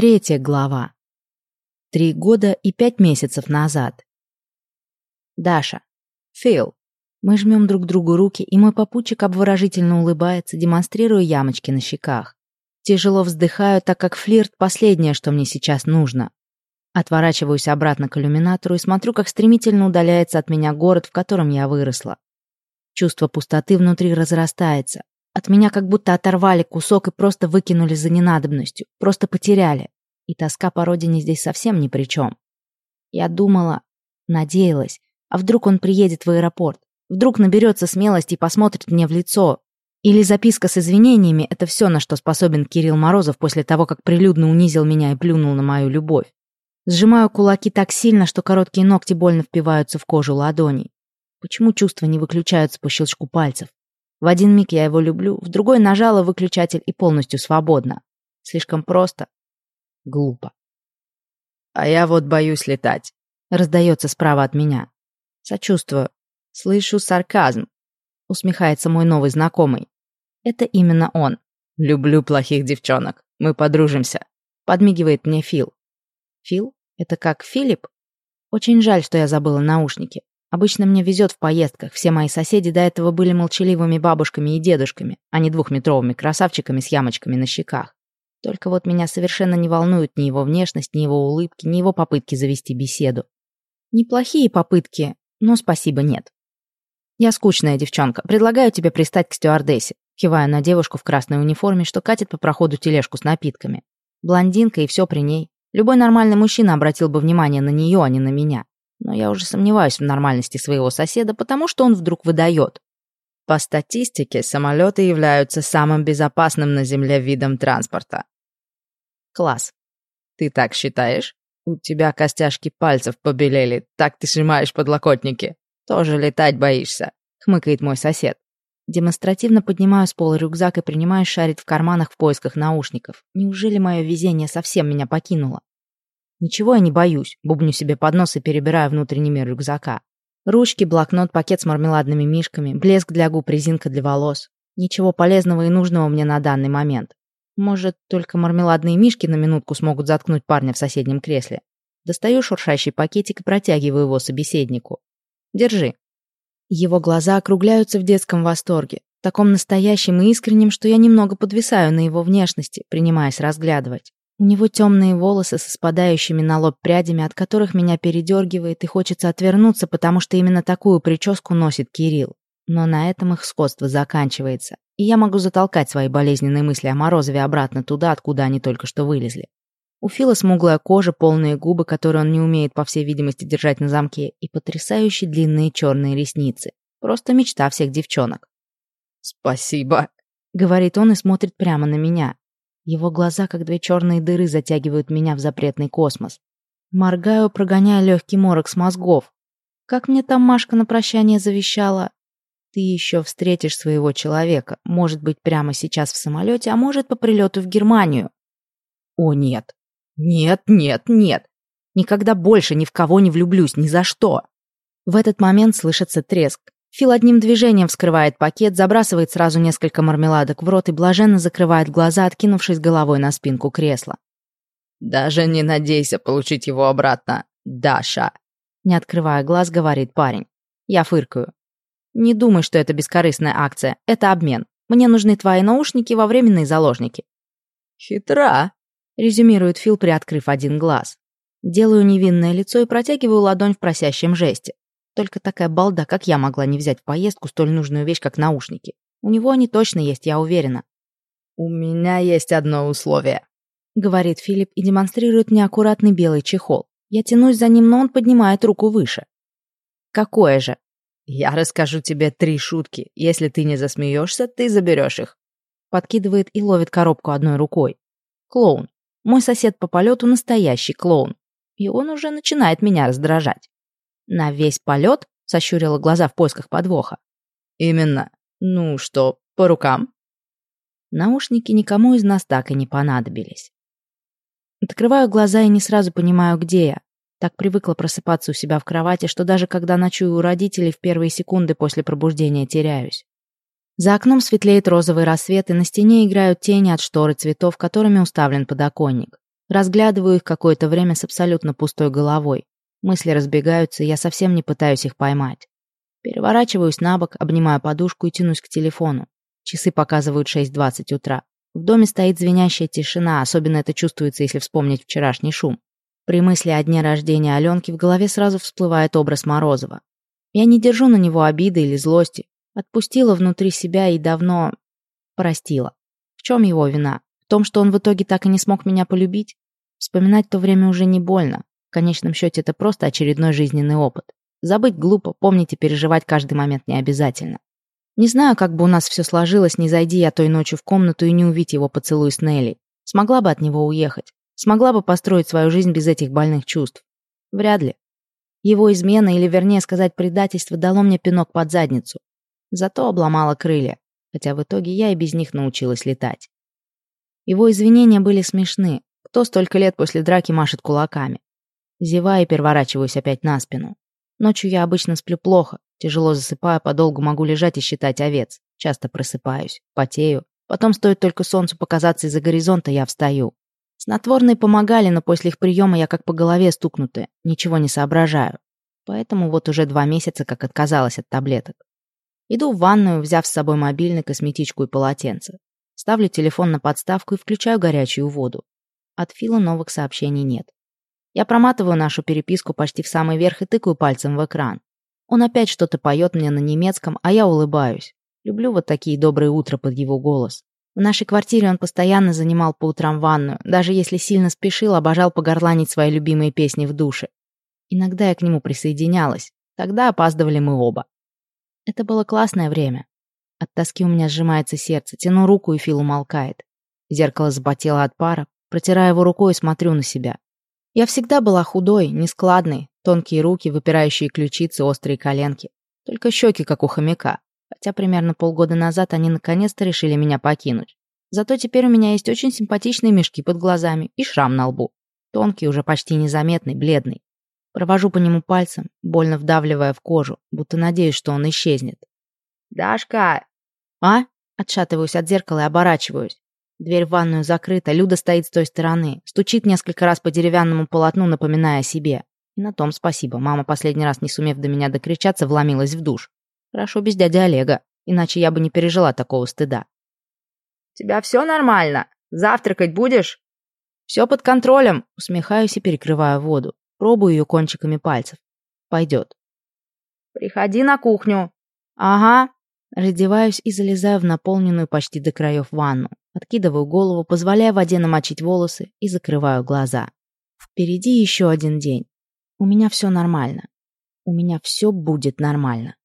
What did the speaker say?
Третья глава. Три года и пять месяцев назад. Даша. Фил. Мы жмем друг другу руки, и мой попутчик обворожительно улыбается, демонстрируя ямочки на щеках. Тяжело вздыхаю, так как флирт — последнее, что мне сейчас нужно. Отворачиваюсь обратно к иллюминатору и смотрю, как стремительно удаляется от меня город, в котором я выросла. Чувство пустоты внутри разрастается. От меня как будто оторвали кусок и просто выкинули за ненадобностью, просто потеряли. И тоска по родине здесь совсем ни при чем. Я думала, надеялась, а вдруг он приедет в аэропорт, вдруг наберется смелости и посмотрит мне в лицо. Или записка с извинениями — это все, на что способен Кирилл Морозов после того, как прилюдно унизил меня и плюнул на мою любовь. Сжимаю кулаки так сильно, что короткие ногти больно впиваются в кожу ладоней. Почему чувства не выключаются по щелчку пальцев? В один миг я его люблю, в другой нажала выключатель и полностью свободна. Слишком просто. Глупо. «А я вот боюсь летать», — раздается справа от меня. Сочувствую. Слышу сарказм. Усмехается мой новый знакомый. Это именно он. «Люблю плохих девчонок. Мы подружимся», — подмигивает мне Фил. Фил? Это как Филипп? Очень жаль, что я забыла наушники. Обычно мне везет в поездках. Все мои соседи до этого были молчаливыми бабушками и дедушками, а не двухметровыми красавчиками с ямочками на щеках. Только вот меня совершенно не волнует ни его внешность, ни его улыбки, ни его попытки завести беседу. Неплохие попытки, но спасибо нет. Я скучная девчонка. Предлагаю тебе пристать к стюардессе. Киваю на девушку в красной униформе, что катит по проходу тележку с напитками. Блондинка и все при ней. Любой нормальный мужчина обратил бы внимание на нее, а не на меня но я уже сомневаюсь в нормальности своего соседа, потому что он вдруг выдает. По статистике, самолеты являются самым безопасным на Земле видом транспорта. Класс. Ты так считаешь? У тебя костяшки пальцев побелели, так ты сжимаешь подлокотники. Тоже летать боишься, хмыкает мой сосед. Демонстративно поднимаю с пола рюкзак и принимаю шарить в карманах в поисках наушников. Неужели мое везение совсем меня покинуло? Ничего я не боюсь, бубню себе под нос и перебираю внутренний мир рюкзака. Ручки, блокнот, пакет с мармеладными мишками, блеск для губ, резинка для волос. Ничего полезного и нужного мне на данный момент. Может, только мармеладные мишки на минутку смогут заткнуть парня в соседнем кресле. Достаю шуршащий пакетик и протягиваю его собеседнику. Держи. Его глаза округляются в детском восторге, таком настоящем и искреннем, что я немного подвисаю на его внешности, принимаясь разглядывать. У него темные волосы со спадающими на лоб прядями, от которых меня передергивает и хочется отвернуться, потому что именно такую прическу носит Кирилл. Но на этом их сходство заканчивается, и я могу затолкать свои болезненные мысли о Морозове обратно туда, откуда они только что вылезли. У Фила смуглая кожа, полные губы, которые он не умеет, по всей видимости, держать на замке, и потрясающие длинные черные ресницы. Просто мечта всех девчонок. «Спасибо», — говорит он и смотрит прямо на меня. Его глаза, как две черные дыры, затягивают меня в запретный космос. Моргаю, прогоняя легкий морок с мозгов. Как мне там Машка на прощание завещала? Ты еще встретишь своего человека. Может быть, прямо сейчас в самолете, а может, по прилету в Германию. О, нет. Нет, нет, нет. Никогда больше ни в кого не влюблюсь, ни за что. В этот момент слышится треск. Фил одним движением вскрывает пакет, забрасывает сразу несколько мармеладок в рот и блаженно закрывает глаза, откинувшись головой на спинку кресла. «Даже не надейся получить его обратно, Даша!» Не открывая глаз, говорит парень. Я фыркаю. «Не думай, что это бескорыстная акция. Это обмен. Мне нужны твои наушники во временные заложники». «Хитра!» — резюмирует Фил, приоткрыв один глаз. Делаю невинное лицо и протягиваю ладонь в просящем жесте. Только такая балда, как я, могла не взять в поездку столь нужную вещь, как наушники. У него они точно есть, я уверена. «У меня есть одно условие», — говорит Филипп и демонстрирует мне аккуратный белый чехол. Я тянусь за ним, но он поднимает руку выше. «Какое же?» «Я расскажу тебе три шутки. Если ты не засмеешься, ты заберешь их». Подкидывает и ловит коробку одной рукой. Клоун. Мой сосед по полету настоящий клоун. И он уже начинает меня раздражать. «На весь полет?» — сощурила глаза в поисках подвоха. «Именно. Ну что, по рукам?» Наушники никому из нас так и не понадобились. Открываю глаза и не сразу понимаю, где я. Так привыкла просыпаться у себя в кровати, что даже когда ночую у родителей в первые секунды после пробуждения теряюсь. За окном светлеет розовый рассвет, и на стене играют тени от шторы цветов, которыми уставлен подоконник. Разглядываю их какое-то время с абсолютно пустой головой. Мысли разбегаются, и я совсем не пытаюсь их поймать. Переворачиваюсь на бок, обнимаю подушку и тянусь к телефону. Часы показывают 6.20 утра. В доме стоит звенящая тишина, особенно это чувствуется, если вспомнить вчерашний шум. При мысли о дне рождения Аленки в голове сразу всплывает образ Морозова. Я не держу на него обиды или злости. Отпустила внутри себя и давно... простила. В чем его вина? В том, что он в итоге так и не смог меня полюбить? Вспоминать то время уже не больно. В конечном счете это просто очередной жизненный опыт. Забыть глупо, помнить и переживать каждый момент не обязательно. Не знаю, как бы у нас все сложилось, не зайди я той ночью в комнату и не увидеть его поцелуй с Нелли. Смогла бы от него уехать. Смогла бы построить свою жизнь без этих больных чувств. Вряд ли. Его измена, или вернее сказать предательство, дало мне пинок под задницу. Зато обломало крылья, хотя в итоге я и без них научилась летать. Его извинения были смешны. Кто столько лет после драки машет кулаками? Зевая, переворачиваюсь опять на спину. Ночью я обычно сплю плохо, тяжело засыпаю, подолгу могу лежать и считать овец. Часто просыпаюсь, потею. Потом стоит только солнцу показаться из-за горизонта, я встаю. Снотворные помогали, но после их приема я как по голове стукнутая, ничего не соображаю. Поэтому вот уже два месяца как отказалась от таблеток. Иду в ванную, взяв с собой мобильный, косметичку и полотенце. Ставлю телефон на подставку и включаю горячую воду. От Фила новых сообщений нет. Я проматываю нашу переписку почти в самый верх и тыкаю пальцем в экран. Он опять что-то поет мне на немецком, а я улыбаюсь. Люблю вот такие добрые утра под его голос. В нашей квартире он постоянно занимал по утрам ванную, даже если сильно спешил, обожал погорланить свои любимые песни в душе. Иногда я к нему присоединялась. Тогда опаздывали мы оба. Это было классное время. От тоски у меня сжимается сердце, тяну руку, и Фил умолкает. Зеркало запотело от пара, протираю его рукой и смотрю на себя. Я всегда была худой, нескладной, тонкие руки, выпирающие ключицы, острые коленки. Только щеки, как у хомяка хотя примерно полгода назад они наконец-то решили меня покинуть. Зато теперь у меня есть очень симпатичные мешки под глазами и шрам на лбу. Тонкий, уже почти незаметный, бледный. Провожу по нему пальцем, больно вдавливая в кожу, будто надеюсь, что он исчезнет. «Дашка!» «А?» Отшатываюсь от зеркала и оборачиваюсь. Дверь в ванную закрыта, Люда стоит с той стороны, стучит несколько раз по деревянному полотну, напоминая о себе. И на том спасибо. Мама, последний раз не сумев до меня докричаться, вломилась в душ. Хорошо без дяди Олега, иначе я бы не пережила такого стыда. «Тебя все нормально? Завтракать будешь?» «Все под контролем», усмехаюсь и перекрываю воду. Пробую ее кончиками пальцев. Пойдет. «Приходи на кухню». «Ага». Раздеваюсь и залезаю в наполненную почти до краев ванну. Откидываю голову, позволяя воде намочить волосы и закрываю глаза. Впереди еще один день. У меня все нормально. У меня все будет нормально.